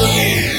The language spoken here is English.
Yeah.